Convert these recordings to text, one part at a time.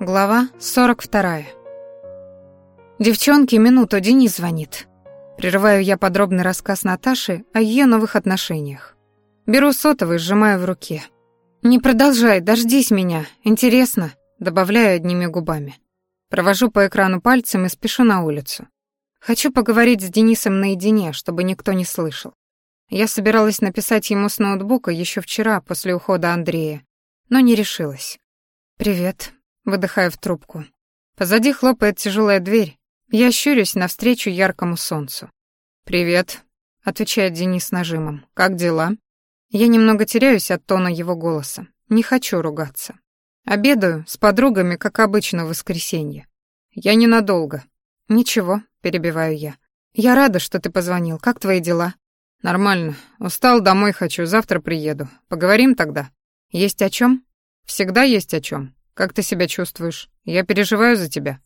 Глава 42. «Девчонки, минуту, Денис звонит». Прерываю я подробный рассказ Наташи о ее новых отношениях. Беру сотовый, сжимаю в руке. «Не продолжай, дождись меня, интересно», добавляю одними губами. Провожу по экрану пальцем и спешу на улицу. Хочу поговорить с Денисом наедине, чтобы никто не слышал. Я собиралась написать ему с ноутбука еще вчера, после ухода Андрея, но не решилась. «Привет», выдыхая в трубку. Позади хлопает тяжелая дверь. Я щурюсь навстречу яркому солнцу. «Привет», — отвечает Денис с нажимом. «Как дела?» Я немного теряюсь от тона его голоса. Не хочу ругаться. Обедаю с подругами, как обычно в воскресенье. Я ненадолго. Ничего, перебиваю я. Я рада, что ты позвонил. Как твои дела? Нормально. Устал, домой хочу, завтра приеду. Поговорим тогда. Есть о чем? Всегда есть о чем. Как ты себя чувствуешь? Я переживаю за тебя».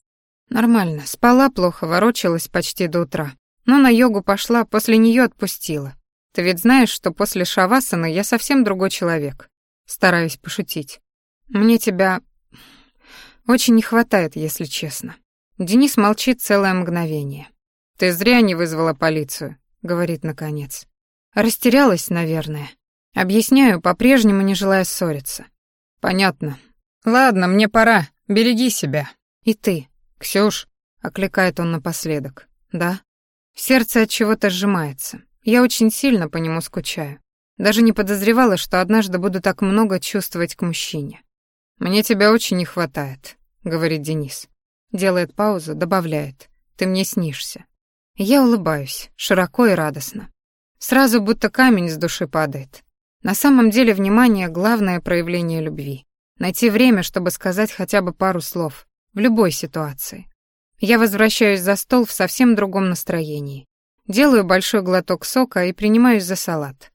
«Нормально. Спала плохо, ворочалась почти до утра. Но на йогу пошла, после нее отпустила. Ты ведь знаешь, что после шавасаны я совсем другой человек. Стараюсь пошутить. Мне тебя очень не хватает, если честно». Денис молчит целое мгновение. «Ты зря не вызвала полицию», — говорит наконец. Растерялась, наверное. Объясняю, по-прежнему не желая ссориться. «Понятно. «Ладно, мне пора. Береги себя». «И ты, Ксюш», — окликает он напоследок. «Да?» Сердце от чего-то сжимается. Я очень сильно по нему скучаю. Даже не подозревала, что однажды буду так много чувствовать к мужчине. «Мне тебя очень не хватает», — говорит Денис. Делает паузу, добавляет. «Ты мне снишься». Я улыбаюсь, широко и радостно. Сразу будто камень с души падает. На самом деле внимание — главное проявление любви. Найти время, чтобы сказать хотя бы пару слов. В любой ситуации. Я возвращаюсь за стол в совсем другом настроении. Делаю большой глоток сока и принимаюсь за салат.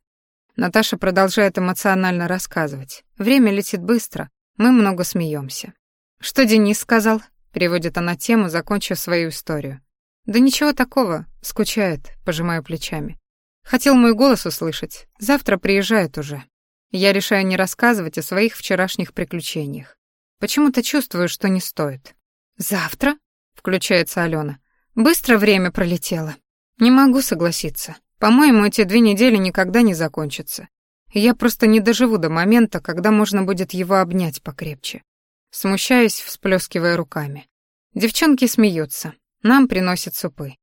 Наташа продолжает эмоционально рассказывать. Время летит быстро, мы много смеемся. «Что Денис сказал?» — переводит она тему, закончив свою историю. «Да ничего такого, скучает», — пожимаю плечами. «Хотел мой голос услышать. Завтра приезжает уже». Я решаю не рассказывать о своих вчерашних приключениях. Почему-то чувствую, что не стоит. «Завтра?» — включается Алена. «Быстро время пролетело. Не могу согласиться. По-моему, эти две недели никогда не закончатся. Я просто не доживу до момента, когда можно будет его обнять покрепче». Смущаюсь, всплескивая руками. Девчонки смеются. Нам приносят супы.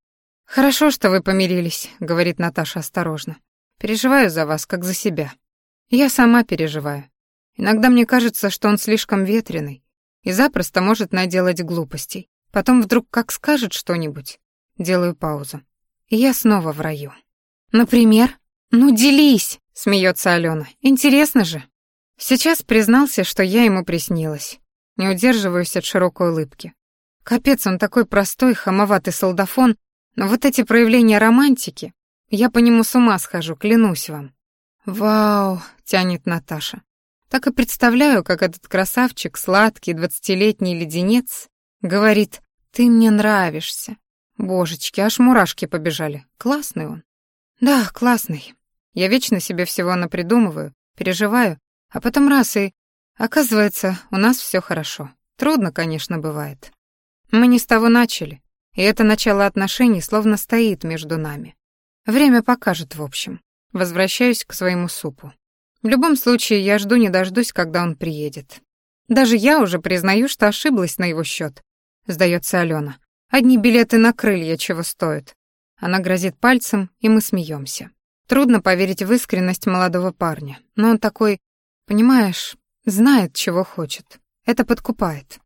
«Хорошо, что вы помирились», — говорит Наташа осторожно. «Переживаю за вас, как за себя». Я сама переживаю. Иногда мне кажется, что он слишком ветреный и запросто может наделать глупостей. Потом вдруг как скажет что-нибудь. Делаю паузу. И я снова в раю. Например? Ну, делись, смеется Алена. Интересно же. Сейчас признался, что я ему приснилась. Не удерживаюсь от широкой улыбки. Капец, он такой простой, хамоватый солдафон, но вот эти проявления романтики, я по нему с ума схожу, клянусь вам. «Вау!» — тянет Наташа. Так и представляю, как этот красавчик, сладкий двадцатилетний леденец, говорит «Ты мне нравишься». Божечки, аж мурашки побежали. Классный он. Да, классный. Я вечно себе всего напридумываю, переживаю, а потом раз и... Оказывается, у нас все хорошо. Трудно, конечно, бывает. Мы не с того начали, и это начало отношений словно стоит между нами. Время покажет, в общем. Возвращаюсь к своему супу. В любом случае, я жду не дождусь, когда он приедет. Даже я уже признаю, что ошиблась на его счет. Сдается Алена. Одни билеты на крылья чего стоят. Она грозит пальцем, и мы смеемся. Трудно поверить в искренность молодого парня, но он такой, понимаешь, знает, чего хочет. Это подкупает.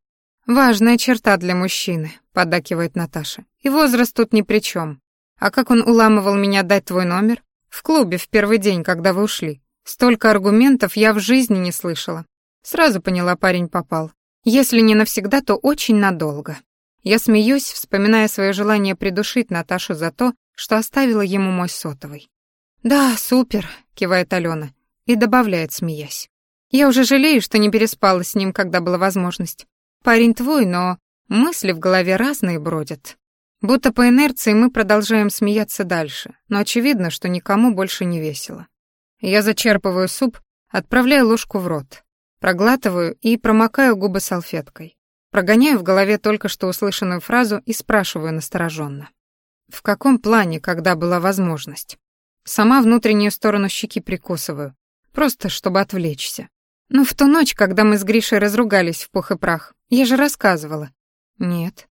Важная черта для мужчины, поддакивает Наташа. И возраст тут ни при чем. А как он уламывал меня дать твой номер? В клубе в первый день, когда вы ушли. Столько аргументов я в жизни не слышала. Сразу поняла, парень попал. Если не навсегда, то очень надолго. Я смеюсь, вспоминая свое желание придушить Наташу за то, что оставила ему мой сотовый. «Да, супер», — кивает Алена и добавляет, смеясь. «Я уже жалею, что не переспала с ним, когда была возможность. Парень твой, но мысли в голове разные бродят. Будто по инерции мы продолжаем смеяться дальше, но очевидно, что никому больше не весело. Я зачерпываю суп, отправляю ложку в рот, проглатываю и промокаю губы салфеткой. Прогоняю в голове только что услышанную фразу и спрашиваю настороженно. В каком плане, когда была возможность? Сама внутреннюю сторону щеки прикусываю, просто чтобы отвлечься. Ну, в ту ночь, когда мы с Гришей разругались в пух и прах, я же рассказывала. Нет.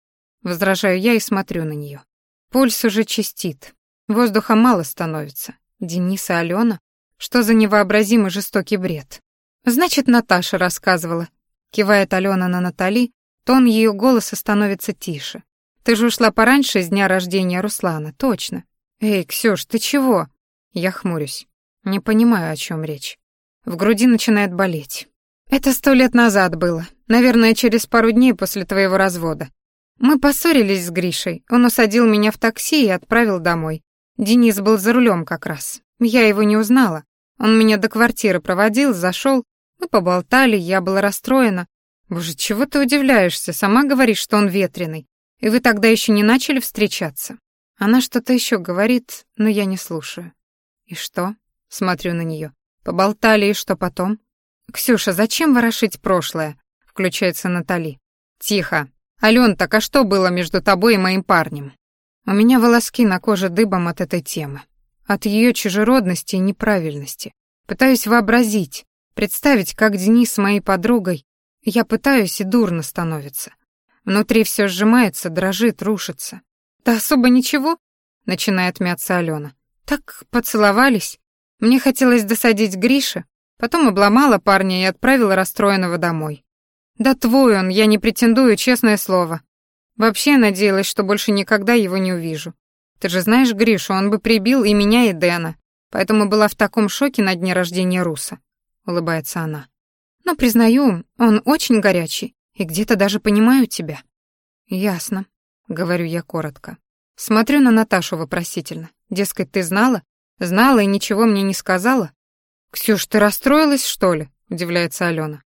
Возражаю я и смотрю на нее. Пульс уже чистит. Воздуха мало становится. Денис и Алена? Что за невообразимый жестокий бред? Значит, Наташа рассказывала. Кивает Алена на Натали, тон ее голоса становится тише. Ты же ушла пораньше с дня рождения Руслана, точно. Эй, Ксюш, ты чего? Я хмурюсь. Не понимаю, о чем речь. В груди начинает болеть. Это сто лет назад было. Наверное, через пару дней после твоего развода. Мы поссорились с Гришей. Он усадил меня в такси и отправил домой. Денис был за рулем как раз. Я его не узнала. Он меня до квартиры проводил, зашел. Мы поболтали, я была расстроена. Боже, чего ты удивляешься? Сама говоришь, что он ветреный. И вы тогда еще не начали встречаться. Она что-то еще говорит, но я не слушаю. И что? Смотрю на нее. Поболтали, и что потом? «Ксюша, зачем ворошить прошлое?» — включается Натали. «Тихо. Алён, так а что было между тобой и моим парнем?» У меня волоски на коже дыбом от этой темы. От ее чужеродности и неправильности. Пытаюсь вообразить, представить, как Денис с моей подругой. Я пытаюсь, и дурно становится. Внутри все сжимается, дрожит, рушится. «Да особо ничего», — начинает мяться Алена. «Так поцеловались, мне хотелось досадить Грише, потом обломала парня и отправила расстроенного домой. Да твой он, я не претендую, честное слово. Вообще надеялась, что больше никогда его не увижу. Ты же знаешь Гришу, он бы прибил и меня, и Дэна. Поэтому была в таком шоке на дне рождения Руса. Улыбается она. Но признаю, он очень горячий, и где-то даже понимаю тебя. Ясно, говорю я коротко. Смотрю на Наташу вопросительно. Дескать, ты знала? Знала и ничего мне не сказала? «Ксюш, ты расстроилась, что ли?» — удивляется Алена.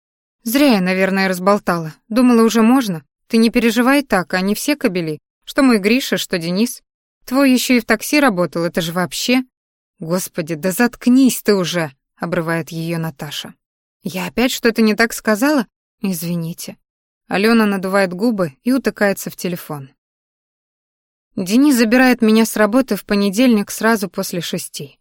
«Зря я, наверное, разболтала. Думала, уже можно. Ты не переживай так, они все кобели. Что мой Гриша, что Денис. Твой еще и в такси работал, это же вообще...» «Господи, да заткнись ты уже!» — обрывает ее Наташа. «Я опять что-то не так сказала? Извините». Алена надувает губы и утыкается в телефон. Денис забирает меня с работы в понедельник сразу после шести.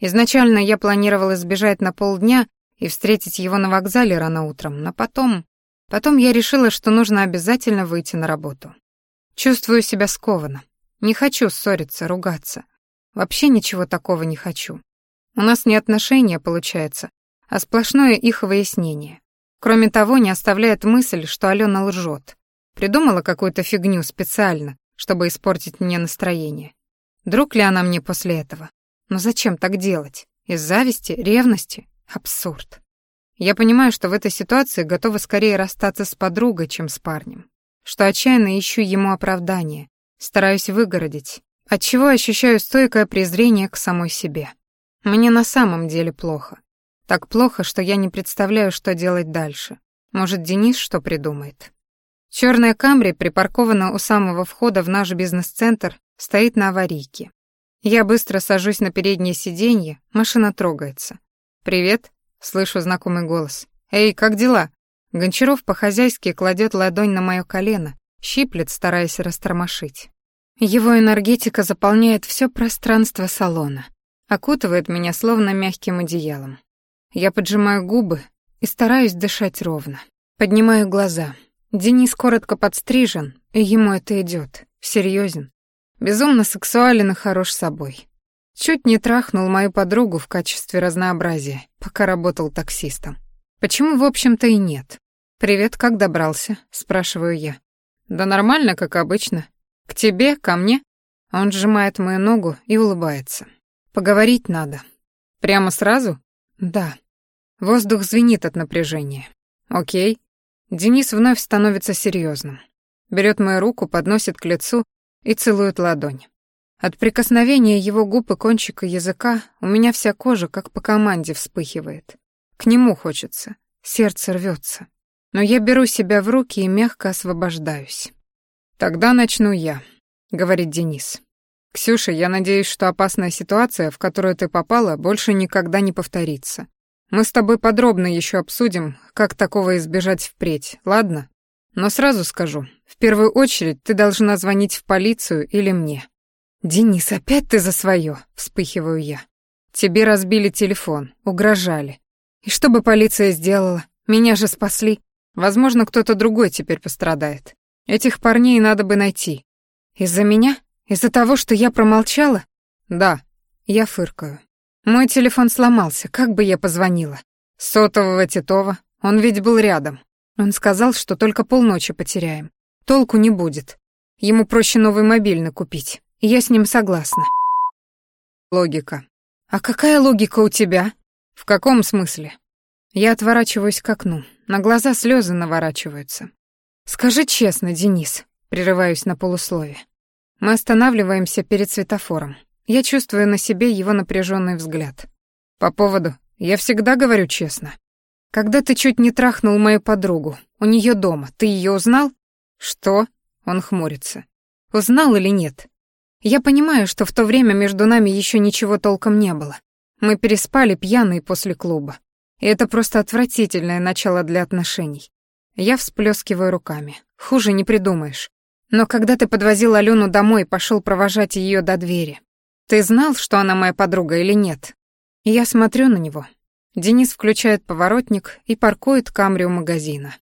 Изначально я планировала сбежать на полдня и встретить его на вокзале рано утром, но потом... Потом я решила, что нужно обязательно выйти на работу. Чувствую себя скованно. Не хочу ссориться, ругаться. Вообще ничего такого не хочу. У нас не отношения, получается, а сплошное их выяснение. Кроме того, не оставляет мысль, что Алена лжет. Придумала какую-то фигню специально, чтобы испортить мне настроение. Друг ли она мне после этого? Но зачем так делать? Из зависти, ревности? Абсурд. Я понимаю, что в этой ситуации готова скорее расстаться с подругой, чем с парнем. Что отчаянно ищу ему оправдание, стараюсь выгородить, отчего ощущаю стойкое презрение к самой себе. Мне на самом деле плохо. Так плохо, что я не представляю, что делать дальше. Может, Денис что придумает? Черная Камри припаркована у самого входа в наш бизнес-центр, стоит на аварийке. Я быстро сажусь на переднее сиденье, машина трогается. «Привет», — слышу знакомый голос. «Эй, как дела?» Гончаров по-хозяйски кладет ладонь на мое колено, щиплет, стараясь растормошить. Его энергетика заполняет все пространство салона, окутывает меня словно мягким одеялом. Я поджимаю губы и стараюсь дышать ровно. Поднимаю глаза — Денис коротко подстрижен, и ему это идет. Серьезен. Безумно сексуален и хорош собой. Чуть не трахнул мою подругу в качестве разнообразия, пока работал таксистом. Почему, в общем-то, и нет? «Привет, как добрался?» — спрашиваю я. «Да нормально, как обычно. К тебе, ко мне?» Он сжимает мою ногу и улыбается. «Поговорить надо». «Прямо сразу?» «Да». Воздух звенит от напряжения. «Окей. Денис вновь становится серьезным. Берет мою руку, подносит к лицу и целует ладонь. От прикосновения его губ и кончика языка у меня вся кожа, как по команде, вспыхивает. К нему хочется, сердце рвется. Но я беру себя в руки и мягко освобождаюсь. «Тогда начну я», — говорит Денис. «Ксюша, я надеюсь, что опасная ситуация, в которую ты попала, больше никогда не повторится. Мы с тобой подробно еще обсудим, как такого избежать впредь, ладно? Но сразу скажу, в первую очередь ты должна звонить в полицию или мне. Денис, опять ты за свое, вспыхиваю я. Тебе разбили телефон, угрожали. И что бы полиция сделала? Меня же спасли. Возможно, кто-то другой теперь пострадает. Этих парней надо бы найти. Из-за меня? Из-за того, что я промолчала? Да. Я фыркаю. Мой телефон сломался, как бы я позвонила? Сотового Титова, он ведь был рядом. Он сказал, что только полночи потеряем. Толку не будет. Ему проще новый мобильный купить. Я с ним согласна. Логика. А какая логика у тебя? В каком смысле? Я отворачиваюсь к окну. На глаза слезы наворачиваются. Скажи честно, Денис, прерываюсь на полуслове. Мы останавливаемся перед светофором. Я чувствую на себе его напряженный взгляд. По поводу «я всегда говорю честно». Когда ты чуть не трахнул мою подругу, у нее дома, ты ее узнал? Что? Он хмурится. Узнал или нет? Я понимаю, что в то время между нами еще ничего толком не было. Мы переспали пьяные после клуба. И это просто отвратительное начало для отношений. Я всплескиваю руками. Хуже не придумаешь. Но когда ты подвозил Алену домой и пошел провожать ее до двери, ты знал, что она моя подруга или нет? И я смотрю на него, Денис включает поворотник и паркует камри у магазина.